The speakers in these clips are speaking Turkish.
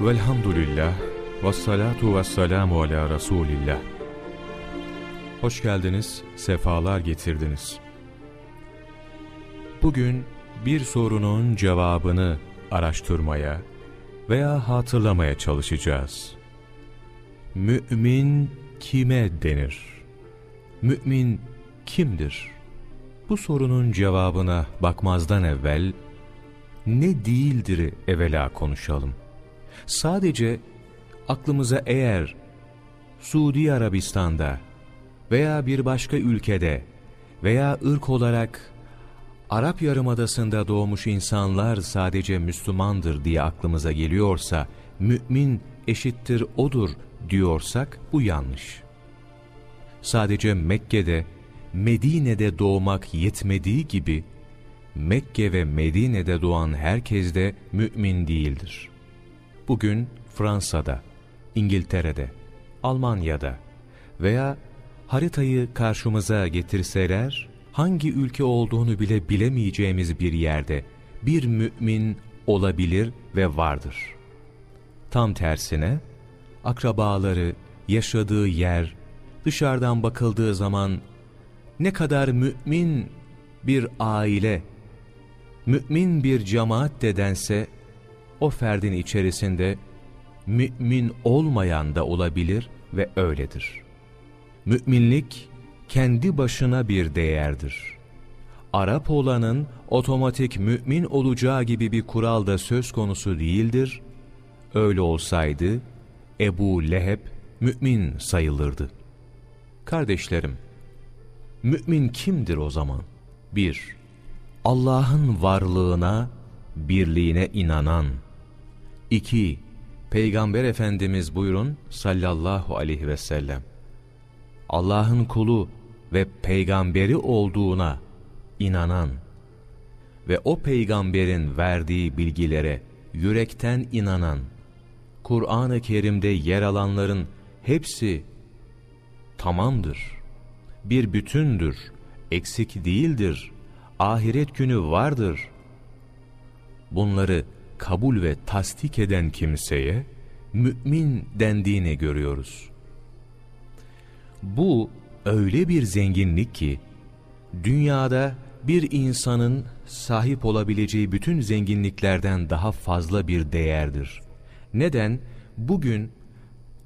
Velhamdülillah ve salatu ve selamu ala Resulillah. Hoş geldiniz, sefalar getirdiniz. Bugün bir sorunun cevabını araştırmaya veya hatırlamaya çalışacağız. Mümin kime denir? Mümin kimdir? Bu sorunun cevabına bakmazdan evvel ne değildir evvela konuşalım. Sadece aklımıza eğer Suudi Arabistan'da veya bir başka ülkede veya ırk olarak Arap Yarımadası'nda doğmuş insanlar sadece Müslümandır diye aklımıza geliyorsa, mümin eşittir odur diyorsak bu yanlış. Sadece Mekke'de, Medine'de doğmak yetmediği gibi, Mekke ve Medine'de doğan herkes de mümin değildir. Bugün Fransa'da, İngiltere'de, Almanya'da veya haritayı karşımıza getirseler, hangi ülke olduğunu bile bilemeyeceğimiz bir yerde bir mümin olabilir ve vardır. Tam tersine, akrabaları, yaşadığı yer, dışarıdan bakıldığı zaman ne kadar mümin bir aile, mümin bir cemaat dedense, o ferdin içerisinde mümin olmayan da olabilir ve öyledir. Müminlik kendi başına bir değerdir. Arap olanın otomatik mümin olacağı gibi bir kural da söz konusu değildir. Öyle olsaydı Ebu Leheb mümin sayılırdı. Kardeşlerim, mümin kimdir o zaman? 1. Allah'ın varlığına, birliğine inanan. 2. Peygamber Efendimiz buyurun sallallahu aleyhi ve sellem. Allah'ın kulu ve peygamberi olduğuna inanan ve o peygamberin verdiği bilgilere yürekten inanan, Kur'an-ı Kerim'de yer alanların hepsi tamamdır, bir bütündür, eksik değildir, ahiret günü vardır. Bunları kabul ve tasdik eden kimseye mümin dendiğini görüyoruz. Bu öyle bir zenginlik ki dünyada bir insanın sahip olabileceği bütün zenginliklerden daha fazla bir değerdir. Neden? Bugün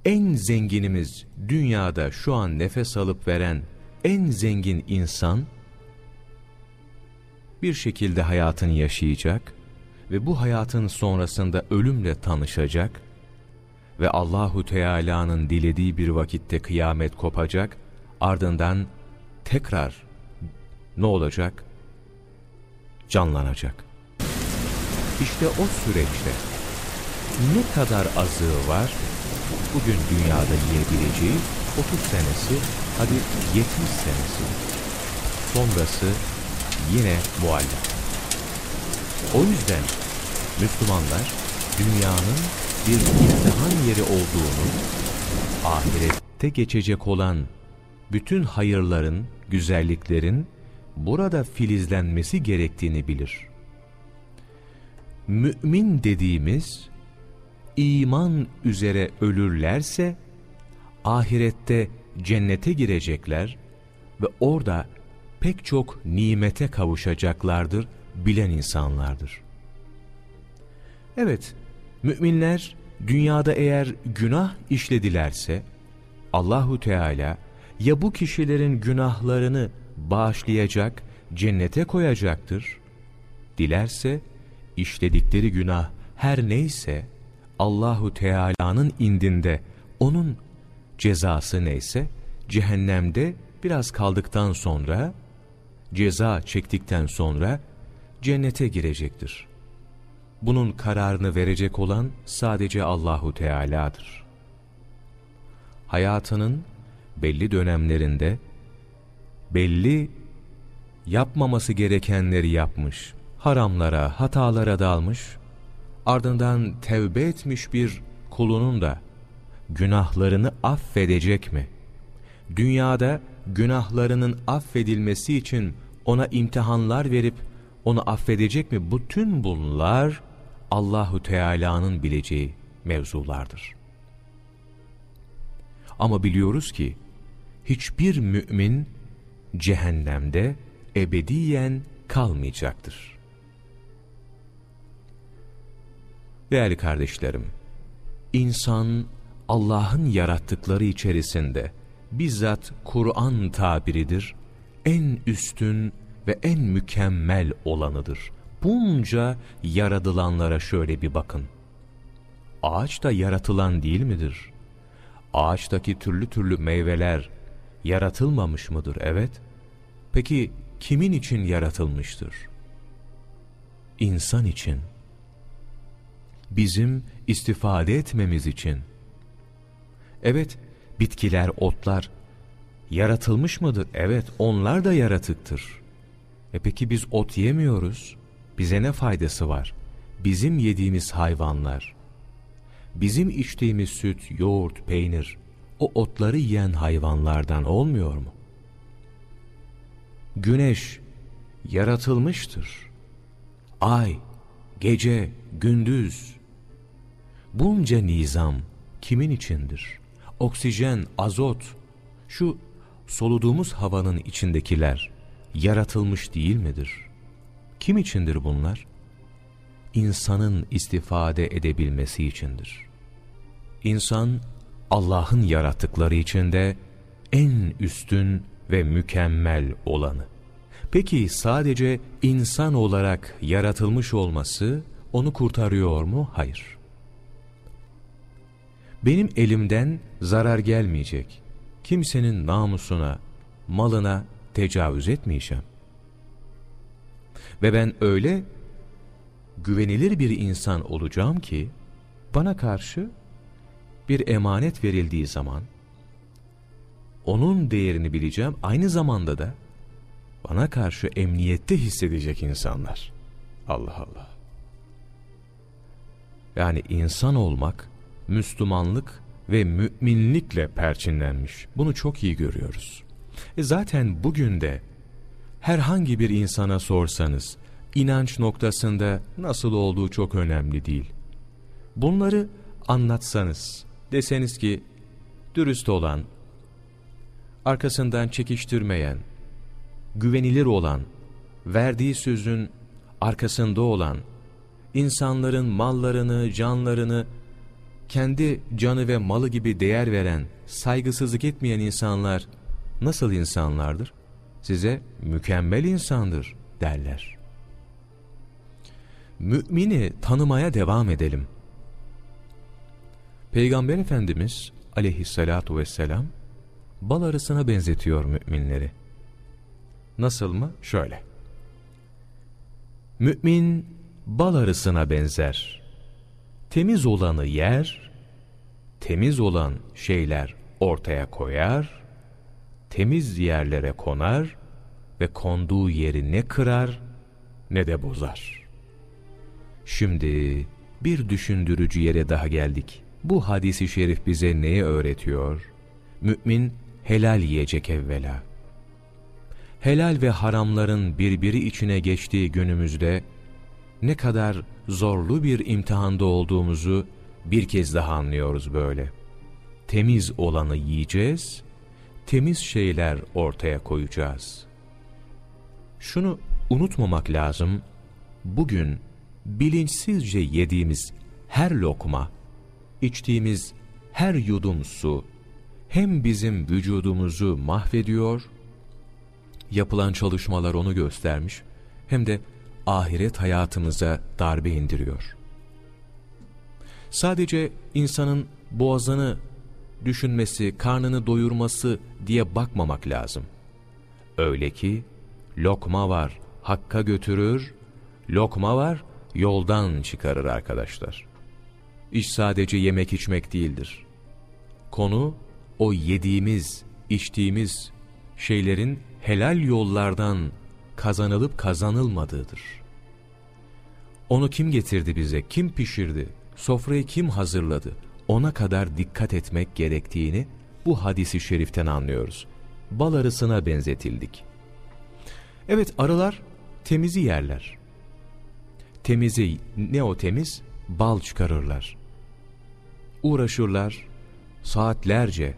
en zenginimiz dünyada şu an nefes alıp veren en zengin insan bir şekilde hayatını yaşayacak ve bu hayatın sonrasında ölümle tanışacak ve Allahu Teala'nın dilediği bir vakitte kıyamet kopacak, ardından tekrar ne olacak? Canlanacak. İşte o süreçte ne kadar azığı var, bugün dünyada yiyebileceği 30 senesi, hadi 70 senesi. Sonrası yine muallak. O yüzden Müslümanlar dünyanın bir imtihan yeri olduğunu, ahirette geçecek olan bütün hayırların, güzelliklerin burada filizlenmesi gerektiğini bilir. Mümin dediğimiz, iman üzere ölürlerse, ahirette cennete girecekler ve orada pek çok nimete kavuşacaklardır, bilen insanlardır. Evet, müminler dünyada eğer günah işledilerse, Allahu Teala ya bu kişilerin günahlarını bağışlayacak, cennete koyacaktır. Dilerse işledikleri günah her neyse Allahu Teala'nın indinde onun cezası neyse cehennemde biraz kaldıktan sonra ceza çektikten sonra cennete girecektir. Bunun kararını verecek olan sadece Allahu Teala'dır. Hayatının belli dönemlerinde belli yapmaması gerekenleri yapmış, haramlara, hatalara dalmış, ardından tevbe etmiş bir kulunun da günahlarını affedecek mi? Dünyada günahlarının affedilmesi için ona imtihanlar verip onu affedecek mi? Bütün bunlar Allahu Teala'nın bileceği mevzulardır. Ama biliyoruz ki hiçbir mümin cehennemde ebediyen kalmayacaktır. Değerli kardeşlerim, insan Allah'ın yarattıkları içerisinde bizzat Kur'an tabiridir, en üstün ve en mükemmel olanıdır. Bunca yaratılanlara şöyle bir bakın. Ağaç da yaratılan değil midir? Ağaçtaki türlü türlü meyveler yaratılmamış mıdır? Evet. Peki kimin için yaratılmıştır? İnsan için. Bizim istifade etmemiz için. Evet, bitkiler, otlar yaratılmış mıdır? Evet, onlar da yaratıktır. E peki biz ot yemiyoruz. Bize ne faydası var? Bizim yediğimiz hayvanlar, bizim içtiğimiz süt, yoğurt, peynir, o otları yiyen hayvanlardan olmuyor mu? Güneş yaratılmıştır. Ay, gece, gündüz. Bunca nizam kimin içindir? Oksijen, azot, şu soluduğumuz havanın içindekiler yaratılmış değil midir? Kim içindir bunlar? İnsanın istifade edebilmesi içindir. İnsan Allah'ın yarattıkları içinde en üstün ve mükemmel olanı. Peki sadece insan olarak yaratılmış olması onu kurtarıyor mu? Hayır. Benim elimden zarar gelmeyecek. Kimsenin namusuna, malına tecavüz etmeyeceğim. Ve ben öyle güvenilir bir insan olacağım ki bana karşı bir emanet verildiği zaman onun değerini bileceğim. Aynı zamanda da bana karşı emniyette hissedecek insanlar. Allah Allah. Yani insan olmak, Müslümanlık ve müminlikle perçinlenmiş. Bunu çok iyi görüyoruz. E zaten bugün de herhangi bir insana sorsanız, inanç noktasında nasıl olduğu çok önemli değil. Bunları anlatsanız, deseniz ki, dürüst olan, arkasından çekiştirmeyen, güvenilir olan, verdiği sözün arkasında olan, insanların mallarını, canlarını, kendi canı ve malı gibi değer veren, saygısızlık etmeyen insanlar nasıl insanlardır? Size mükemmel insandır derler. Mümini tanımaya devam edelim. Peygamber Efendimiz aleyhissalatu vesselam bal arısına benzetiyor müminleri. Nasıl mı? Şöyle. Mümin bal arısına benzer. Temiz olanı yer, temiz olan şeyler ortaya koyar, temiz yerlere konar ve konduğu yeri ne kırar ne de bozar. Şimdi bir düşündürücü yere daha geldik. Bu hadisi şerif bize neyi öğretiyor? Mümin helal yiyecek evvela. Helal ve haramların birbiri içine geçtiği günümüzde ne kadar zorlu bir imtihanda olduğumuzu bir kez daha anlıyoruz böyle. Temiz olanı yiyeceğiz, temiz şeyler ortaya koyacağız. Şunu unutmamak lazım, bugün bilinçsizce yediğimiz her lokma, içtiğimiz her yudum su, hem bizim vücudumuzu mahvediyor, yapılan çalışmalar onu göstermiş, hem de ahiret hayatımıza darbe indiriyor. Sadece insanın boğazını düşünmesi, karnını doyurması diye bakmamak lazım. Öyle ki lokma var, hakka götürür, lokma var, yoldan çıkarır arkadaşlar. İş sadece yemek içmek değildir. Konu o yediğimiz, içtiğimiz şeylerin helal yollardan kazanılıp kazanılmadığıdır. Onu kim getirdi bize, kim pişirdi, sofrayı kim hazırladı, ona kadar dikkat etmek gerektiğini bu hadisi şeriften anlıyoruz. Bal arısına benzetildik. Evet arılar temizi yerler. Temizi ne o temiz? Bal çıkarırlar. uğraşırlar saatlerce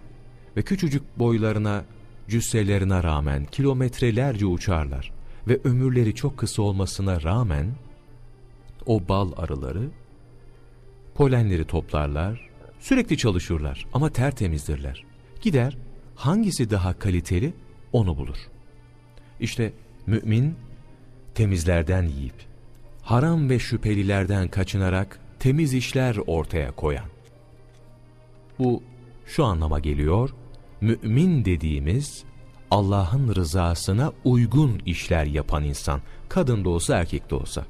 ve küçücük boylarına, cüsselerine rağmen kilometrelerce uçarlar ve ömürleri çok kısa olmasına rağmen o bal arıları polenleri toplarlar, sürekli çalışırlar ama tertemizdirler. Gider hangisi daha kaliteli onu bulur. İşte mümin temizlerden yiyip, haram ve şüphelilerden kaçınarak temiz işler ortaya koyan. Bu şu anlama geliyor, mümin dediğimiz Allah'ın rızasına uygun işler yapan insan, kadın da olsa erkek de olsa.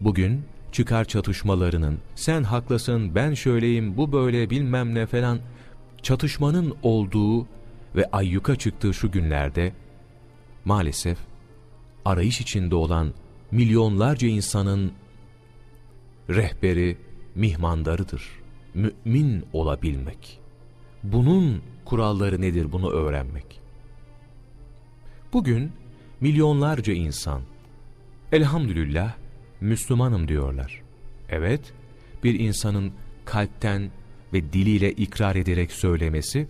Bugün çıkar çatışmalarının, sen haklısın, ben şöyleyim, bu böyle bilmem ne falan, çatışmanın olduğu ve ayyuka çıktığı şu günlerde, maalesef arayış içinde olan milyonlarca insanın rehberi, mihmandarıdır. Mümin olabilmek. Bunun kuralları nedir bunu öğrenmek. Bugün milyonlarca insan elhamdülillah Müslümanım diyorlar. Evet, bir insanın kalpten ve diliyle ikrar ederek söylemesi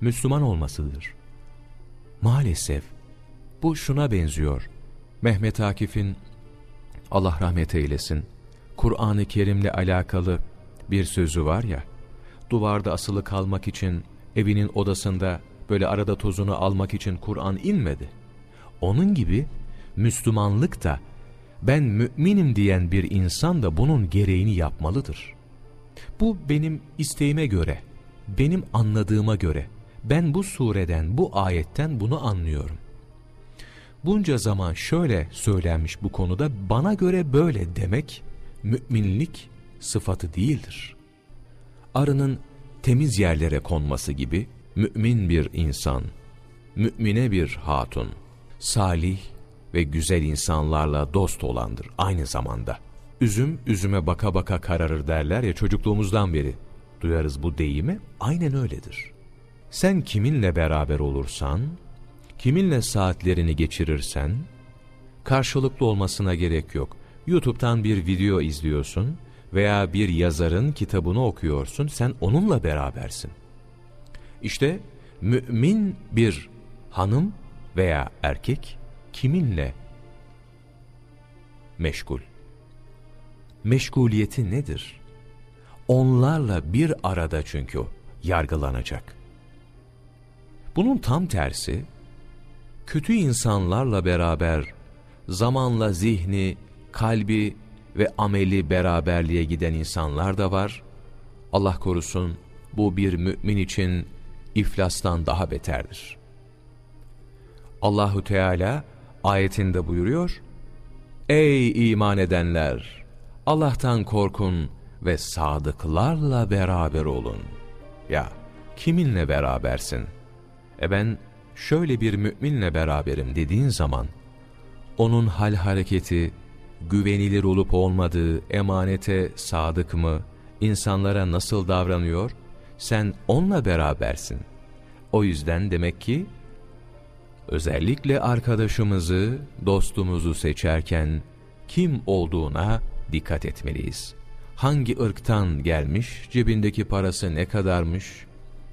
Müslüman olmasıdır. Maalesef bu şuna benziyor. Mehmet Akif'in Allah rahmet eylesin Kur'an-ı Kerim'le alakalı bir sözü var ya, duvarda asılı kalmak için evinin odasında böyle arada tozunu almak için Kur'an inmedi. Onun gibi Müslümanlık da ben müminim diyen bir insan da bunun gereğini yapmalıdır. Bu benim isteğime göre, benim anladığıma göre, ben bu sureden, bu ayetten bunu anlıyorum. Bunca zaman şöyle söylenmiş bu konuda bana göre böyle demek müminlik sıfatı değildir. Arının temiz yerlere konması gibi mümin bir insan, mümine bir hatun, salih ve güzel insanlarla dost olandır aynı zamanda. Üzüm üzüme baka baka kararır derler ya çocukluğumuzdan beri duyarız bu deyimi aynen öyledir. Sen kiminle beraber olursan, kiminle saatlerini geçirirsen, karşılıklı olmasına gerek yok. YouTube'dan bir video izliyorsun veya bir yazarın kitabını okuyorsun, sen onunla berabersin. İşte mümin bir hanım veya erkek kiminle meşgul? Meşguliyeti nedir? Onlarla bir arada çünkü yargılanacak. Bunun tam tersi, kötü insanlarla beraber zamanla zihni, kalbi ve ameli beraberliğe giden insanlar da var. Allah korusun bu bir mümin için iflastan daha beterdir. Allahu Teala ayetinde buyuruyor. Ey iman edenler! Allah'tan korkun ve sadıklarla beraber olun. Ya kiminle berabersin? E ben şöyle bir müminle beraberim dediğin zaman, onun hal hareketi, güvenilir olup olmadığı, emanete sadık mı, insanlara nasıl davranıyor, sen onunla berabersin. O yüzden demek ki, özellikle arkadaşımızı, dostumuzu seçerken, kim olduğuna dikkat etmeliyiz. Hangi ırktan gelmiş, cebindeki parası ne kadarmış,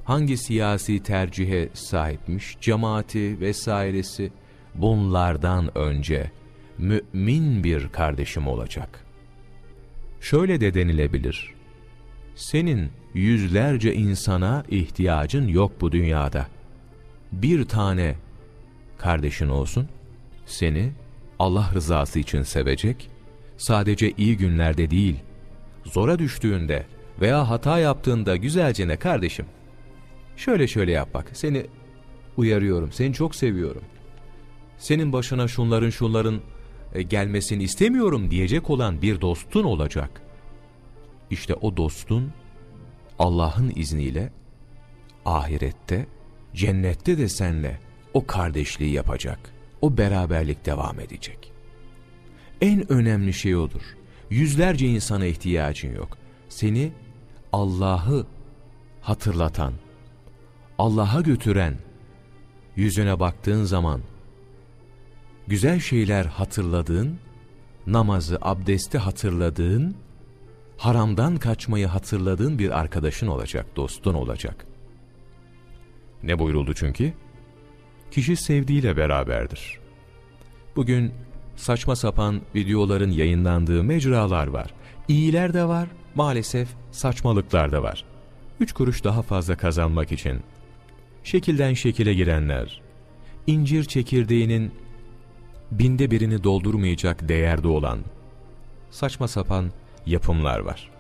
hangi siyasi tercihe sahipmiş, cemaati vesairesi bunlardan önce mümin bir kardeşim olacak. Şöyle de denilebilir. Senin yüzlerce insana ihtiyacın yok bu dünyada. Bir tane kardeşin olsun, seni Allah rızası için sevecek, sadece iyi günlerde değil, zora düştüğünde veya hata yaptığında güzelce ne kardeşim, şöyle şöyle yap bak, seni uyarıyorum, seni çok seviyorum. Senin başına şunların şunların e, gelmesini istemiyorum diyecek olan bir dostun olacak. İşte o dostun Allah'ın izniyle ahirette, cennette de senle o kardeşliği yapacak. O beraberlik devam edecek. En önemli şey odur. Yüzlerce insana ihtiyacın yok. Seni Allah'ı hatırlatan, Allah'a götüren, yüzüne baktığın zaman güzel şeyler hatırladığın, namazı, abdesti hatırladığın haramdan kaçmayı hatırladığın bir arkadaşın olacak, dostun olacak. Ne buyuruldu çünkü? Kişi sevdiğiyle beraberdir. Bugün saçma sapan videoların yayınlandığı mecralar var. İyiler de var, maalesef saçmalıklar da var. Üç kuruş daha fazla kazanmak için. Şekilden şekile girenler. incir çekirdeğinin binde birini doldurmayacak değerde olan saçma sapan yapımlar var.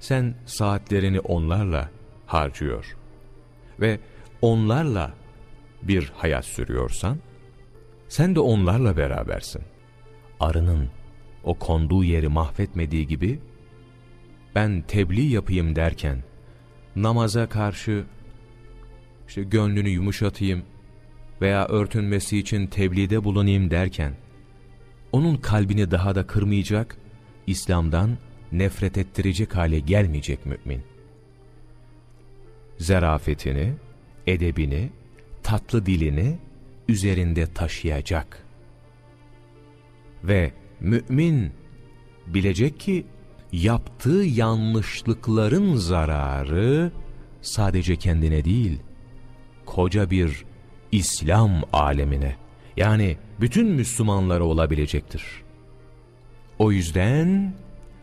Sen saatlerini onlarla harcıyor ve onlarla bir hayat sürüyorsan, sen de onlarla berabersin. Arının o konduğu yeri mahvetmediği gibi, ben tebliğ yapayım derken, namaza karşı işte gönlünü yumuşatayım veya örtünmesi için tebliğde bulunayım derken, onun kalbini daha da kırmayacak, İslam'dan nefret ettirecek hale gelmeyecek mümin. Zerafetini, edebini, tatlı dilini üzerinde taşıyacak. Ve mümin bilecek ki yaptığı yanlışlıkların zararı sadece kendine değil, koca bir İslam alemine yani bütün Müslümanlara olabilecektir. O yüzden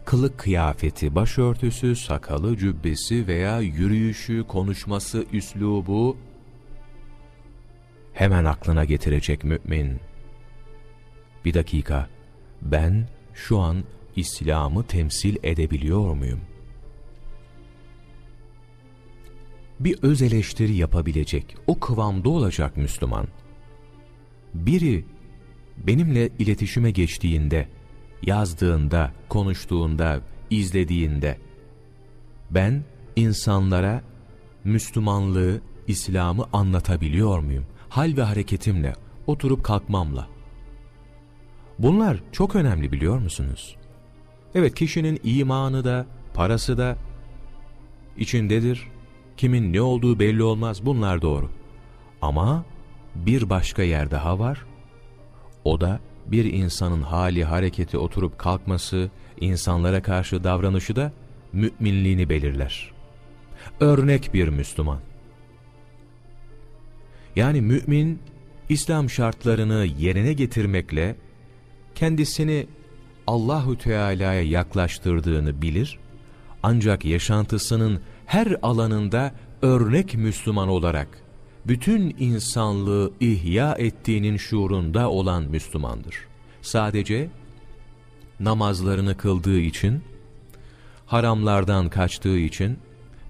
kılık kıyafeti, başörtüsü, sakalı, cübbesi veya yürüyüşü, konuşması, üslubu hemen aklına getirecek mümin. Bir dakika, ben şu an İslam'ı temsil edebiliyor muyum? Bir öz eleştiri yapabilecek, o kıvamda olacak Müslüman. Biri benimle iletişime geçtiğinde, yazdığında, konuştuğunda, izlediğinde, ben insanlara Müslümanlığı, İslam'ı anlatabiliyor muyum? Hal ve hareketimle, oturup kalkmamla. Bunlar çok önemli biliyor musunuz? Evet kişinin imanı da, parası da içindedir. Kimin ne olduğu belli olmaz bunlar doğru. Ama bir başka yer daha var. O da bir insanın hali, hareketi, oturup kalkması, insanlara karşı davranışı da müminliğini belirler. Örnek bir Müslüman. Yani mümin, İslam şartlarını yerine getirmekle kendisini Allahü Teala'ya yaklaştırdığını bilir, ancak yaşantısının her alanında örnek Müslüman olarak bütün insanlığı ihya ettiğinin şuurunda olan Müslümandır. Sadece namazlarını kıldığı için, haramlardan kaçtığı için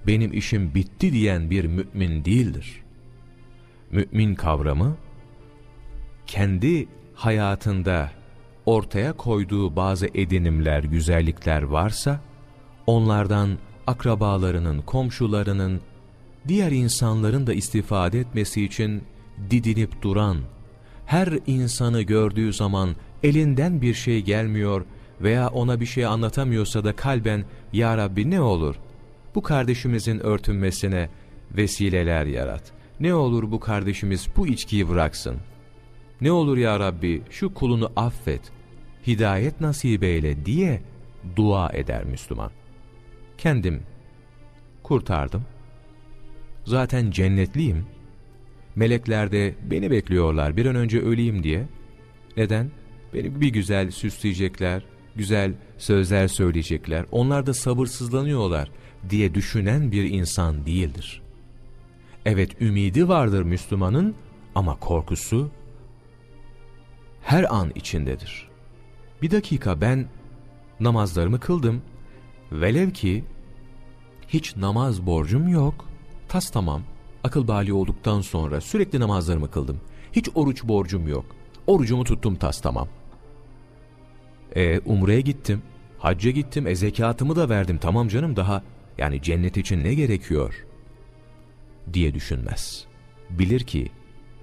benim işim bitti diyen bir mümin değildir. Mümin kavramı kendi hayatında ortaya koyduğu bazı edinimler, güzellikler varsa onlardan akrabalarının, komşularının, diğer insanların da istifade etmesi için didinip duran, her insanı gördüğü zaman elinden bir şey gelmiyor veya ona bir şey anlatamıyorsa da kalben ''Ya Rabbi ne olur bu kardeşimizin örtünmesine vesileler yarat. Ne olur bu kardeşimiz bu içkiyi bıraksın. Ne olur ya Rabbi şu kulunu affet, hidayet nasip eyle diye dua eder Müslüman. Kendim kurtardım. Zaten cennetliyim. Melekler de beni bekliyorlar bir an önce öleyim diye. Neden? Beni bir güzel süsleyecekler, güzel sözler söyleyecekler. Onlar da sabırsızlanıyorlar diye düşünen bir insan değildir. Evet ümidi vardır Müslümanın ama korkusu her an içindedir. Bir dakika ben namazlarımı kıldım. Velev ki hiç namaz borcum yok. Tas tamam. Akıl bali olduktan sonra sürekli namazlarımı kıldım. Hiç oruç borcum yok. Orucumu tuttum tas tamam. E umreye gittim. Hacca gittim. E zekatımı da verdim. Tamam canım daha yani cennet için ne gerekiyor? Diye düşünmez. Bilir ki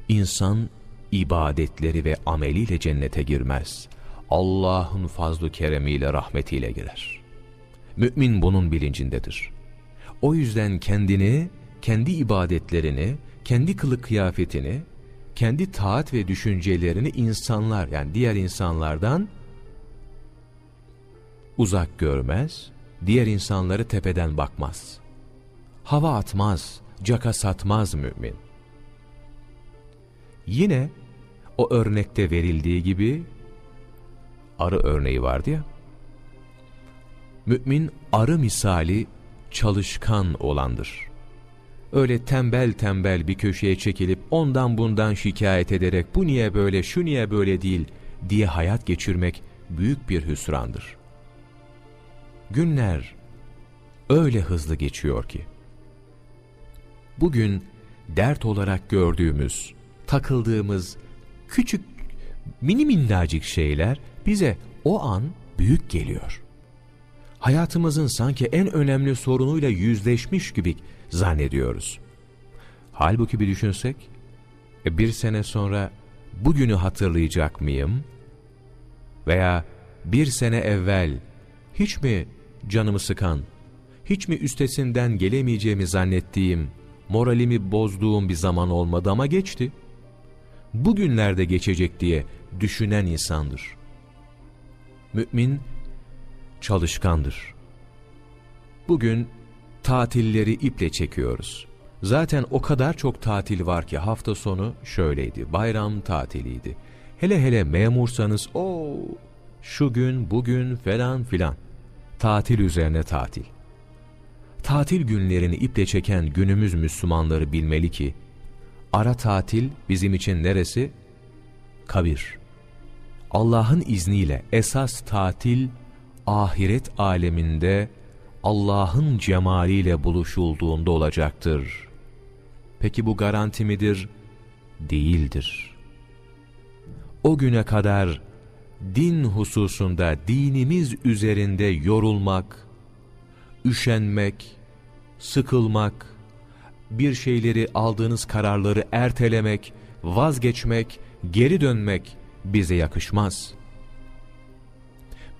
insan ibadetleri ve ameliyle cennete girmez. Allah'ın fazlu keremiyle rahmetiyle girer. Mümin bunun bilincindedir. O yüzden kendini, kendi ibadetlerini, kendi kılık kıyafetini, kendi taat ve düşüncelerini insanlar yani diğer insanlardan uzak görmez, diğer insanları tepeden bakmaz. Hava atmaz, caka satmaz mümin. Yine o örnekte verildiği gibi arı örneği vardı ya. Mümin arı misali çalışkan olandır. Öyle tembel tembel bir köşeye çekilip ondan bundan şikayet ederek bu niye böyle şu niye böyle değil diye hayat geçirmek büyük bir hüsrandır. Günler öyle hızlı geçiyor ki. Bugün dert olarak gördüğümüz, takıldığımız küçük mini minnacık şeyler bize o an büyük geliyor. Hayatımızın sanki en önemli sorunuyla yüzleşmiş gibi zannediyoruz. Halbuki bir düşünsek, e, bir sene sonra bugünü hatırlayacak mıyım? Veya bir sene evvel hiç mi canımı sıkan, hiç mi üstesinden gelemeyeceğimi zannettiğim, moralimi bozduğum bir zaman olmadı ama geçti. Bugünlerde geçecek diye düşünen insandır. Mümin çalışkandır. Bugün tatilleri iple çekiyoruz. Zaten o kadar çok tatil var ki hafta sonu şöyleydi, bayram tatiliydi. Hele hele memursanız o şu gün bugün falan filan. Tatil üzerine tatil. Tatil günlerini iple çeken günümüz Müslümanları bilmeli ki, ara tatil bizim için neresi? Kabir. Allah'ın izniyle esas tatil ahiret aleminde Allah'ın cemaliyle buluşulduğunda olacaktır. Peki bu garanti midir? Değildir. O güne kadar din hususunda dinimiz üzerinde yorulmak, üşenmek, sıkılmak, bir şeyleri aldığınız kararları ertelemek, vazgeçmek, geri dönmek bize yakışmaz.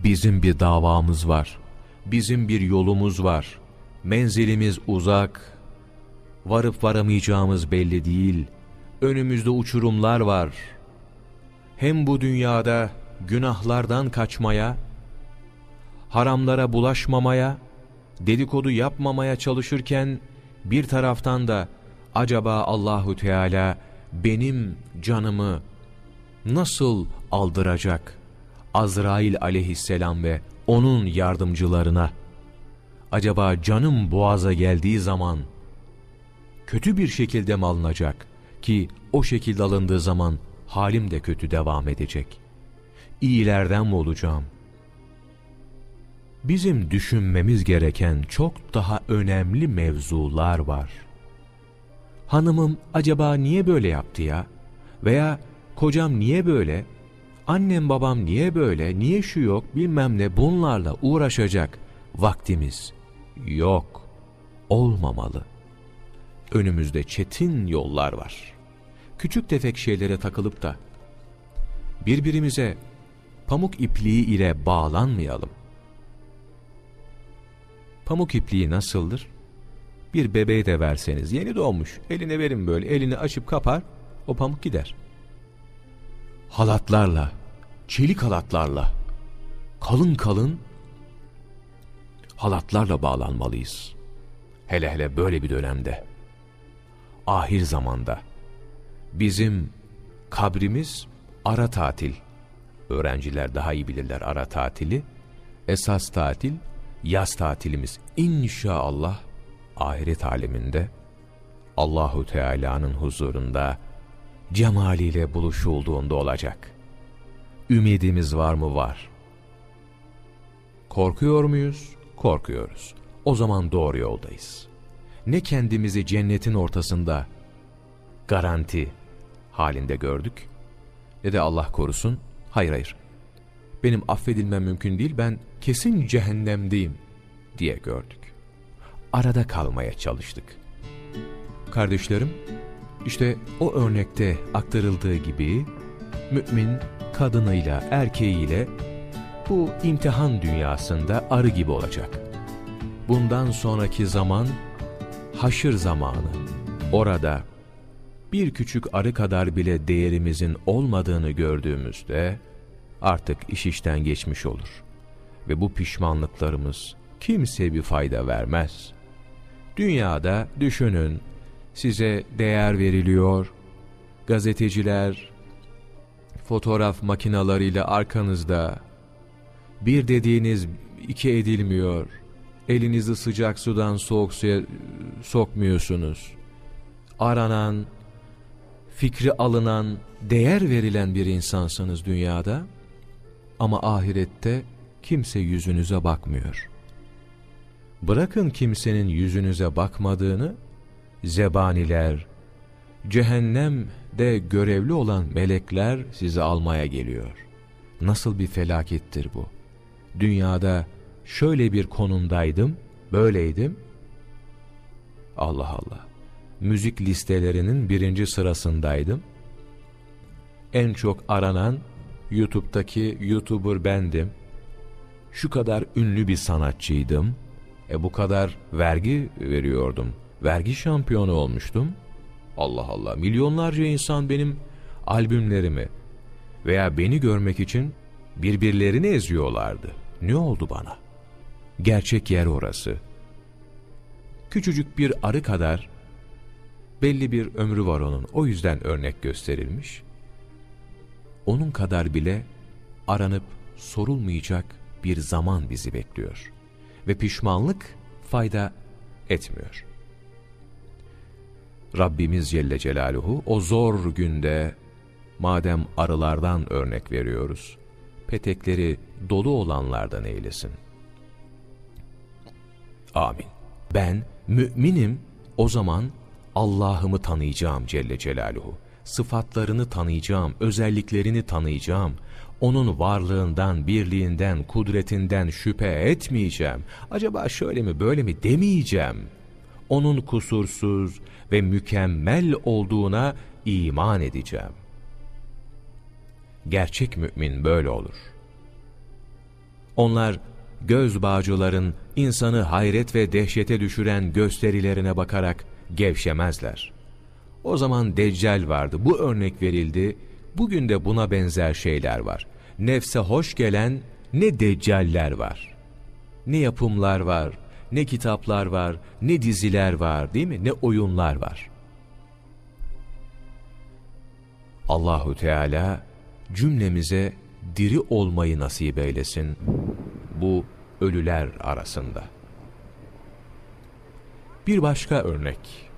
Bizim bir davamız var. Bizim bir yolumuz var. Menzilimiz uzak. Varıp varamayacağımız belli değil. Önümüzde uçurumlar var. Hem bu dünyada günahlardan kaçmaya, haramlara bulaşmamaya, dedikodu yapmamaya çalışırken bir taraftan da acaba Allahu Teala benim canımı nasıl aldıracak? Azrail aleyhisselam ve onun yardımcılarına acaba canım boğaza geldiği zaman kötü bir şekilde mi alınacak ki o şekilde alındığı zaman halim de kötü devam edecek. İyilerden mi olacağım? Bizim düşünmemiz gereken çok daha önemli mevzular var. Hanımım acaba niye böyle yaptı ya? Veya kocam niye böyle? Annem babam niye böyle, niye şu yok bilmem ne bunlarla uğraşacak vaktimiz yok. Olmamalı. Önümüzde çetin yollar var. Küçük tefek şeylere takılıp da birbirimize pamuk ipliği ile bağlanmayalım. Pamuk ipliği nasıldır? Bir bebeğe de verseniz yeni doğmuş eline verin böyle elini açıp kapar o pamuk gider halatlarla, çelik halatlarla, kalın kalın halatlarla bağlanmalıyız. Hele hele böyle bir dönemde. Ahir zamanda. Bizim kabrimiz ara tatil. Öğrenciler daha iyi bilirler ara tatili. Esas tatil yaz tatilimiz. İnşallah ahiret aleminde Allahu Teala'nın huzurunda cemaliyle buluşulduğunda olacak. Ümidimiz var mı? Var. Korkuyor muyuz? Korkuyoruz. O zaman doğru yoldayız. Ne kendimizi cennetin ortasında garanti halinde gördük ne de Allah korusun hayır hayır benim affedilmem mümkün değil ben kesin cehennemdeyim diye gördük. Arada kalmaya çalıştık. Kardeşlerim işte o örnekte aktarıldığı gibi mümin kadınıyla erkeğiyle bu imtihan dünyasında arı gibi olacak. Bundan sonraki zaman haşır zamanı. Orada bir küçük arı kadar bile değerimizin olmadığını gördüğümüzde artık iş işten geçmiş olur. Ve bu pişmanlıklarımız, kimse bir fayda vermez. Dünyada düşünün, size değer veriliyor, gazeteciler, fotoğraf makinalarıyla arkanızda, bir dediğiniz iki edilmiyor, elinizi sıcak sudan soğuk suya sokmuyorsunuz. Aranan, fikri alınan, değer verilen bir insansınız dünyada ama ahirette kimse yüzünüze bakmıyor. Bırakın kimsenin yüzünüze bakmadığını, zebaniler, cehennemde görevli olan melekler sizi almaya geliyor. Nasıl bir felakettir bu? Dünyada şöyle bir konumdaydım, böyleydim. Allah Allah. Müzik listelerinin birinci sırasındaydım. En çok aranan YouTube'daki YouTuber bendim. Şu kadar ünlü bir sanatçıydım. E bu kadar vergi veriyordum. Vergi şampiyonu olmuştum. Allah Allah. Milyonlarca insan benim albümlerimi veya beni görmek için birbirlerini eziyorlardı. Ne oldu bana? Gerçek yer orası. Küçücük bir arı kadar belli bir ömrü var onun. O yüzden örnek gösterilmiş. Onun kadar bile aranıp sorulmayacak bir zaman bizi bekliyor. Ve pişmanlık fayda etmiyor. Rabbimiz Celle Celaluhu o zor günde madem arılardan örnek veriyoruz, petekleri dolu olanlardan eylesin. Amin. Ben müminim o zaman Allah'ımı tanıyacağım Celle Celaluhu. Sıfatlarını tanıyacağım, özelliklerini tanıyacağım. Onun varlığından, birliğinden, kudretinden şüphe etmeyeceğim. Acaba şöyle mi böyle mi demeyeceğim. Onun kusursuz ve mükemmel olduğuna iman edeceğim. Gerçek mümin böyle olur. Onlar göz bağcıların insanı hayret ve dehşete düşüren gösterilerine bakarak gevşemezler. O zaman Deccal vardı, bu örnek verildi, bugün de buna benzer şeyler var. Nefse hoş gelen ne Deccaller var, ne yapımlar var, ne kitaplar var, ne diziler var değil mi, ne oyunlar var. Allahu Teala cümlemize diri olmayı nasip eylesin bu ölüler arasında. Bir başka örnek.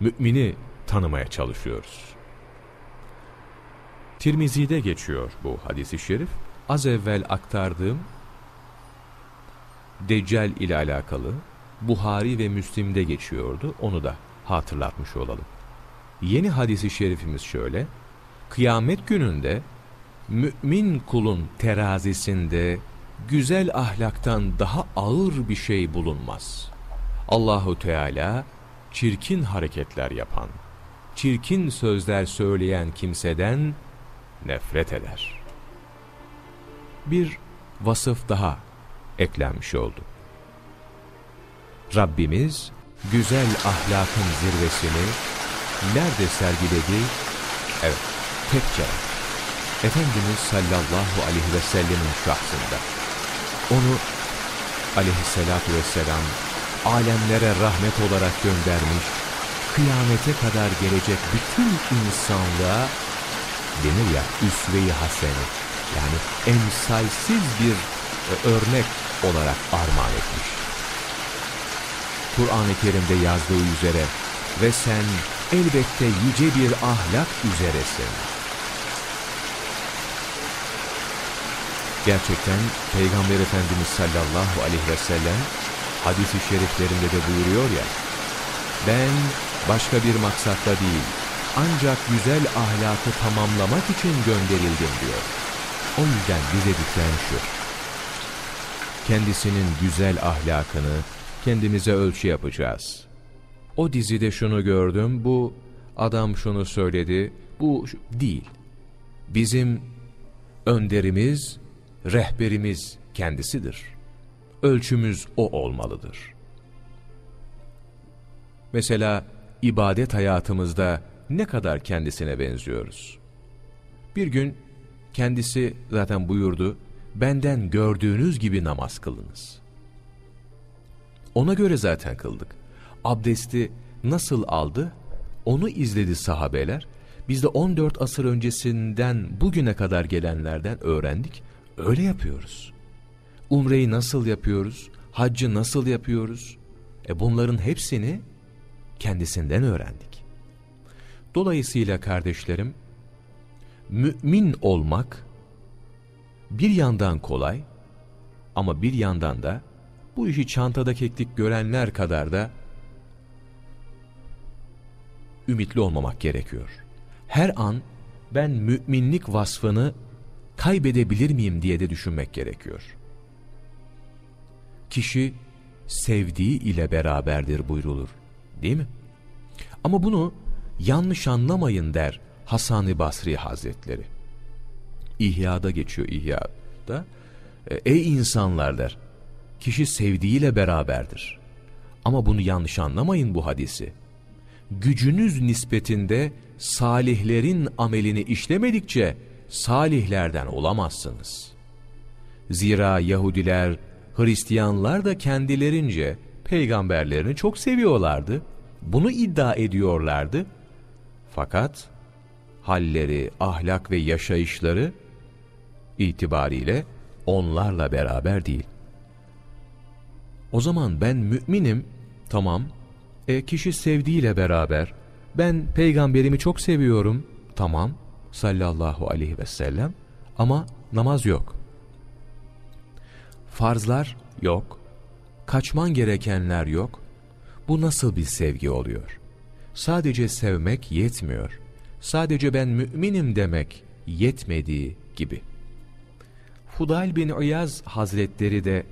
Mümini tanımaya çalışıyoruz. Tirmizi'de geçiyor bu hadisi şerif. Az evvel aktardığım Deccal ile alakalı Buhari ve Müslim'de geçiyordu. Onu da hatırlatmış olalım. Yeni hadisi şerifimiz şöyle. Kıyamet gününde mümin kulun terazisinde güzel ahlaktan daha ağır bir şey bulunmaz. Allahu Teala çirkin hareketler yapan, çirkin sözler söyleyen kimseden nefret eder. Bir vasıf daha eklenmiş oldu. Rabbimiz güzel ahlakın zirvesini nerede sergiledi? Evet, tek cevap. Efendimiz sallallahu aleyhi ve sellemin şahsında. Onu aleyhissalatu vesselam alemlere rahmet olarak göndermiş, kıyamete kadar gelecek bütün insanlığa denir ya üsve-i hasene yani emsalsiz bir e, örnek olarak armağan etmiş. Kur'an-ı Kerim'de yazdığı üzere ve sen elbette yüce bir ahlak üzeresin. Gerçekten Peygamber Efendimiz sallallahu aleyhi ve sellem hadis-i şeriflerinde de buyuruyor ya, ben başka bir maksatla değil, ancak güzel ahlakı tamamlamak için gönderildim diyor. O yüzden bize düşen şu, kendisinin güzel ahlakını kendimize ölçü yapacağız. O dizide şunu gördüm, bu adam şunu söyledi, bu değil. Bizim önderimiz, rehberimiz kendisidir. Ölçümüz o olmalıdır. Mesela ibadet hayatımızda ne kadar kendisine benziyoruz? Bir gün kendisi zaten buyurdu, benden gördüğünüz gibi namaz kılınız. Ona göre zaten kıldık. Abdesti nasıl aldı? Onu izledi sahabeler. Biz de 14 asır öncesinden bugüne kadar gelenlerden öğrendik. Öyle yapıyoruz. Umreyi nasıl yapıyoruz? Haccı nasıl yapıyoruz? E bunların hepsini kendisinden öğrendik. Dolayısıyla kardeşlerim, mümin olmak bir yandan kolay ama bir yandan da bu işi çantada keklik görenler kadar da ümitli olmamak gerekiyor. Her an ben müminlik vasfını kaybedebilir miyim diye de düşünmek gerekiyor. Kişi sevdiği ile beraberdir buyrulur. Değil mi? Ama bunu yanlış anlamayın der Hasan-ı Basri Hazretleri. İhya'da geçiyor İhya'da. E, ey insanlar der. Kişi sevdiğiyle beraberdir. Ama bunu yanlış anlamayın bu hadisi. Gücünüz nispetinde salihlerin amelini işlemedikçe salihlerden olamazsınız. Zira Yahudiler, Hristiyanlar da kendilerince peygamberlerini çok seviyorlardı. Bunu iddia ediyorlardı. Fakat halleri, ahlak ve yaşayışları itibariyle onlarla beraber değil. O zaman ben müminim, tamam, e, kişi sevdiğiyle beraber, ben peygamberimi çok seviyorum, tamam, sallallahu aleyhi ve sellem, ama namaz yok. Farzlar yok, kaçman gerekenler yok. Bu nasıl bir sevgi oluyor? Sadece sevmek yetmiyor. Sadece ben müminim demek yetmediği gibi. Fudayl bin İyaz Hazretleri de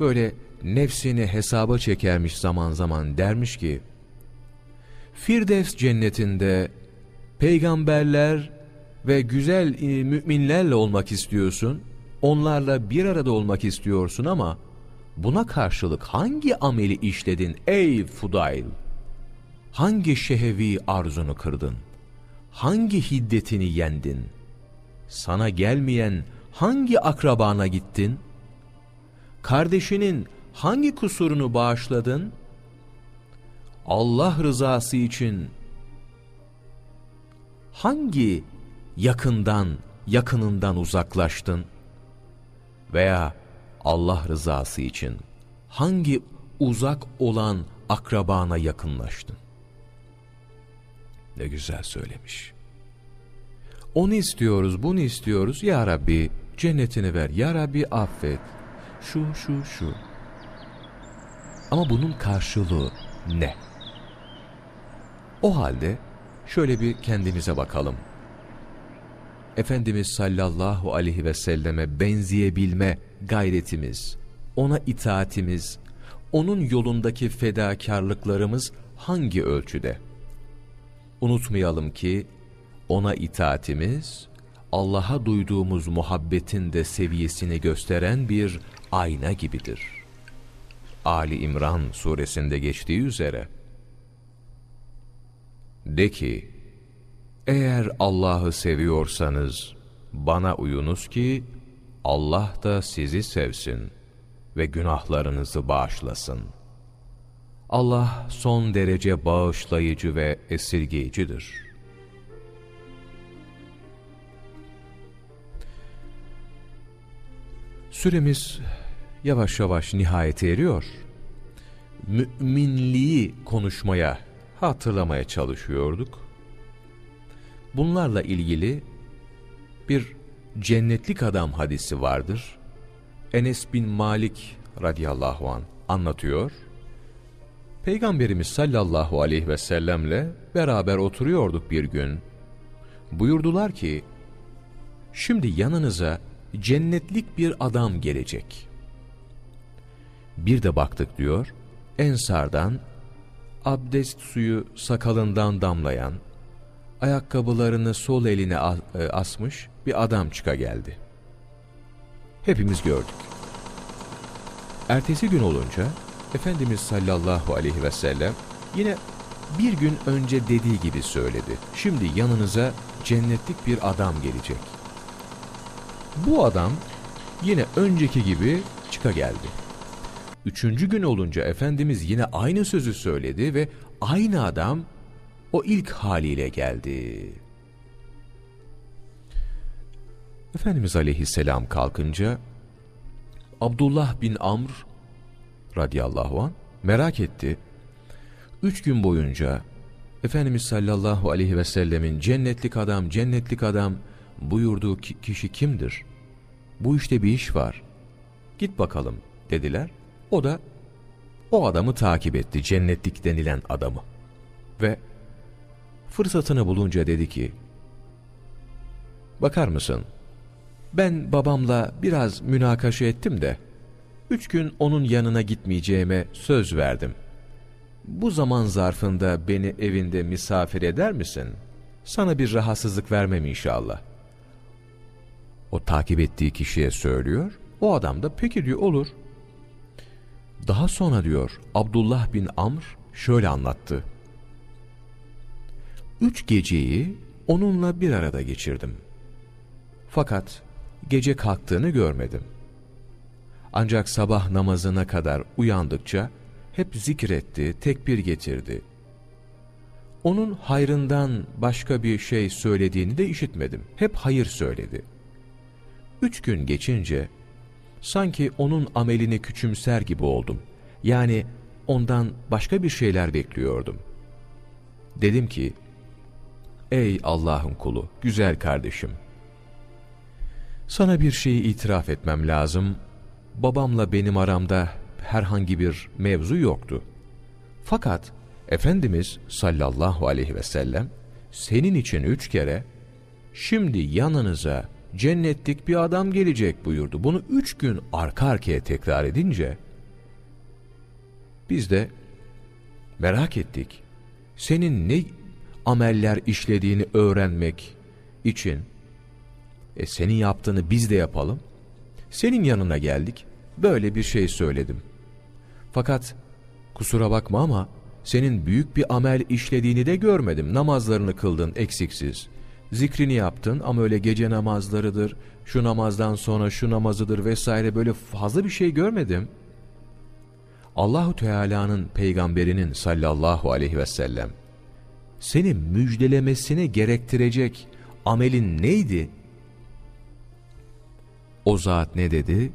böyle nefsini hesaba çekermiş zaman zaman dermiş ki, Firdevs cennetinde peygamberler ve güzel e, müminlerle olmak istiyorsun, onlarla bir arada olmak istiyorsun ama buna karşılık hangi ameli işledin ey Fudayl? Hangi şehevi arzunu kırdın? Hangi hiddetini yendin? Sana gelmeyen hangi akrabana gittin? Kardeşinin hangi kusurunu bağışladın? Allah rızası için hangi yakından, yakınından uzaklaştın? Veya Allah rızası için hangi uzak olan akrabana yakınlaştın? Ne güzel söylemiş. Onu istiyoruz, bunu istiyoruz. Ya Rabbi cennetini ver. Ya Rabbi affet. Şu, şu, şu. Ama bunun karşılığı ne? O halde şöyle bir kendimize bakalım. Efendimiz sallallahu aleyhi ve selleme benzeyebilme gayretimiz, ona itaatimiz, onun yolundaki fedakarlıklarımız hangi ölçüde? Unutmayalım ki ona itaatimiz Allah'a duyduğumuz muhabbetin de seviyesini gösteren bir ayna gibidir. Ali İmran suresinde geçtiği üzere de ki eğer Allah'ı seviyorsanız bana uyunuz ki Allah da sizi sevsin ve günahlarınızı bağışlasın. Allah son derece bağışlayıcı ve esirgeyicidir. Süremiz yavaş yavaş nihayete eriyor. Müminliği konuşmaya, hatırlamaya çalışıyorduk. Bunlarla ilgili bir cennetlik adam hadisi vardır. Enes bin Malik radıyallahu an anlatıyor. Peygamberimiz sallallahu aleyhi ve sellemle beraber oturuyorduk bir gün. Buyurdular ki, şimdi yanınıza cennetlik bir adam gelecek. Bir de baktık diyor, Ensardan abdest suyu sakalından damlayan, ayakkabılarını sol eline e, asmış bir adam çıka geldi. Hepimiz gördük. Ertesi gün olunca Efendimiz sallallahu aleyhi ve sellem yine bir gün önce dediği gibi söyledi. Şimdi yanınıza cennetlik bir adam gelecek. Bu adam yine önceki gibi çıka geldi. Üçüncü gün olunca Efendimiz yine aynı sözü söyledi ve aynı adam o ilk haliyle geldi. Efendimiz aleyhisselam kalkınca Abdullah bin Amr radıyallahu an merak etti. Üç gün boyunca Efendimiz sallallahu aleyhi ve sellemin cennetlik adam, cennetlik adam buyurduğu kişi kimdir? Bu işte bir iş var. Git bakalım dediler. O da o adamı takip etti, cennetlik denilen adamı. Ve fırsatını bulunca dedi ki, Bakar mısın, ben babamla biraz münakaşa ettim de, üç gün onun yanına gitmeyeceğime söz verdim. Bu zaman zarfında beni evinde misafir eder misin? Sana bir rahatsızlık vermem inşallah. O takip ettiği kişiye söylüyor, o adam da peki diyor olur. Daha sonra diyor Abdullah bin Amr şöyle anlattı. Üç geceyi onunla bir arada geçirdim. Fakat gece kalktığını görmedim. Ancak sabah namazına kadar uyandıkça hep zikretti, tekbir getirdi. Onun hayrından başka bir şey söylediğini de işitmedim. Hep hayır söyledi. Üç gün geçince sanki onun amelini küçümser gibi oldum. Yani ondan başka bir şeyler bekliyordum. Dedim ki, Ey Allah'ın kulu, güzel kardeşim. Sana bir şeyi itiraf etmem lazım. Babamla benim aramda herhangi bir mevzu yoktu. Fakat Efendimiz sallallahu aleyhi ve sellem senin için üç kere şimdi yanınıza cennetlik bir adam gelecek buyurdu. Bunu üç gün arka arkaya tekrar edince biz de merak ettik. Senin ne ameller işlediğini öğrenmek için e senin yaptığını biz de yapalım. Senin yanına geldik. Böyle bir şey söyledim. Fakat kusura bakma ama senin büyük bir amel işlediğini de görmedim. Namazlarını kıldın eksiksiz. Zikrini yaptın ama öyle gece namazlarıdır, şu namazdan sonra şu namazıdır vesaire böyle fazla bir şey görmedim. Allahu Teala'nın peygamberinin sallallahu aleyhi ve sellem seni müjdelemesini gerektirecek amelin neydi? O zat ne dedi?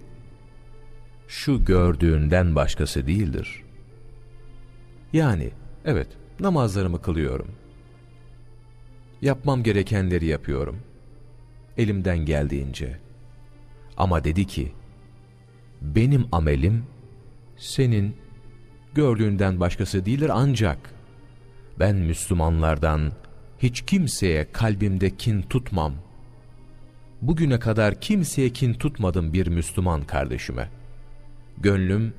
Şu gördüğünden başkası değildir. Yani evet namazlarımı kılıyorum. Yapmam gerekenleri yapıyorum. Elimden geldiğince. Ama dedi ki, benim amelim senin gördüğünden başkası değildir ancak ben Müslümanlardan hiç kimseye kalbimde kin tutmam. Bugüne kadar kimseye kin tutmadım bir Müslüman kardeşime. Gönlüm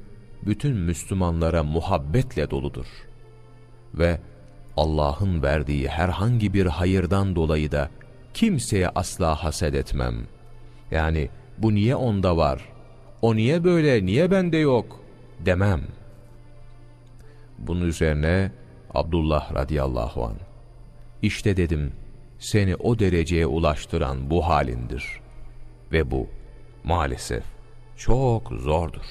bütün Müslümanlara muhabbetle doludur. Ve Allah'ın verdiği herhangi bir hayırdan dolayı da kimseye asla haset etmem. Yani bu niye onda var, o niye böyle, niye bende yok demem. Bunun üzerine Abdullah radıyallahu an işte dedim seni o dereceye ulaştıran bu halindir. Ve bu maalesef çok zordur.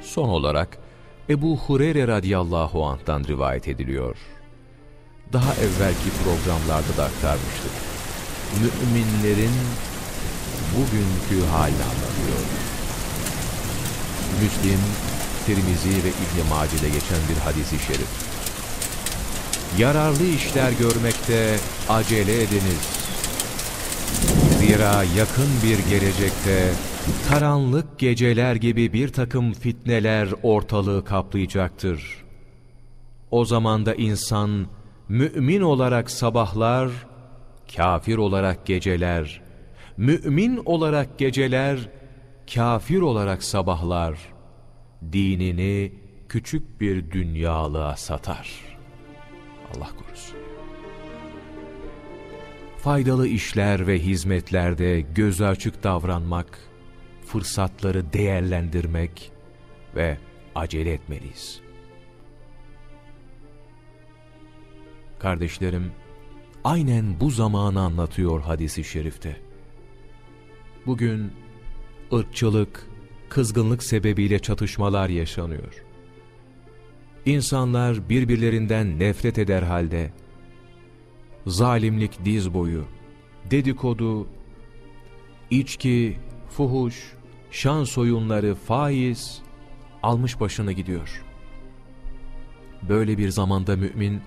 Son olarak Ebu Hureyre radıyallahu anh'tan rivayet ediliyor. Daha evvelki programlarda da aktarmıştık. Müminlerin bugünkü halini anlatıyor. Müslim, Tirmizi ve İbn-i Mace'de geçen bir hadisi şerif. Yararlı işler görmekte acele ediniz. Zira yakın bir gelecekte karanlık geceler gibi bir takım fitneler ortalığı kaplayacaktır. O zaman da insan mümin olarak sabahlar, kafir olarak geceler, mümin olarak geceler, kafir olarak sabahlar, dinini küçük bir dünyalığa satar. Allah korusun. Faydalı işler ve hizmetlerde gözü açık davranmak, fırsatları değerlendirmek ve acele etmeliyiz. Kardeşlerim, aynen bu zamanı anlatıyor hadisi şerifte. Bugün ırkçılık, kızgınlık sebebiyle çatışmalar yaşanıyor. İnsanlar birbirlerinden nefret eder halde, zalimlik diz boyu, dedikodu, içki, fuhuş, şans oyunları, faiz almış başını gidiyor. Böyle bir zamanda mümin,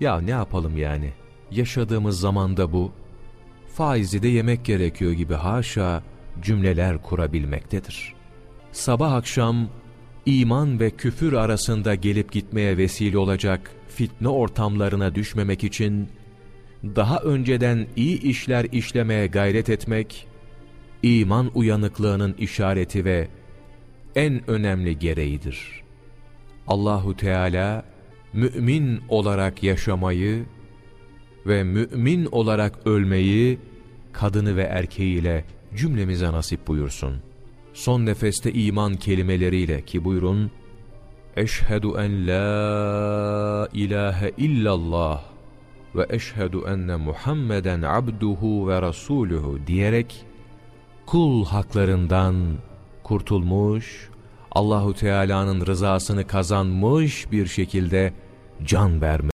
ya ne yapalım yani, yaşadığımız zamanda bu, faizi de yemek gerekiyor gibi haşa cümleler kurabilmektedir. Sabah akşam iman ve küfür arasında gelip gitmeye vesile olacak fitne ortamlarına düşmemek için daha önceden iyi işler işlemeye gayret etmek, iman uyanıklığının işareti ve en önemli gereğidir. Allahu Teala mümin olarak yaşamayı ve mümin olarak ölmeyi kadını ve erkeğiyle cümlemize nasip buyursun. Son nefeste iman kelimeleriyle ki buyurun Eşhedü en la ilahe illallah ve eşhedü enne Muhammeden abduhu ve rasuluhu diyerek kul haklarından kurtulmuş, Allahu Teala'nın rızasını kazanmış bir şekilde can verme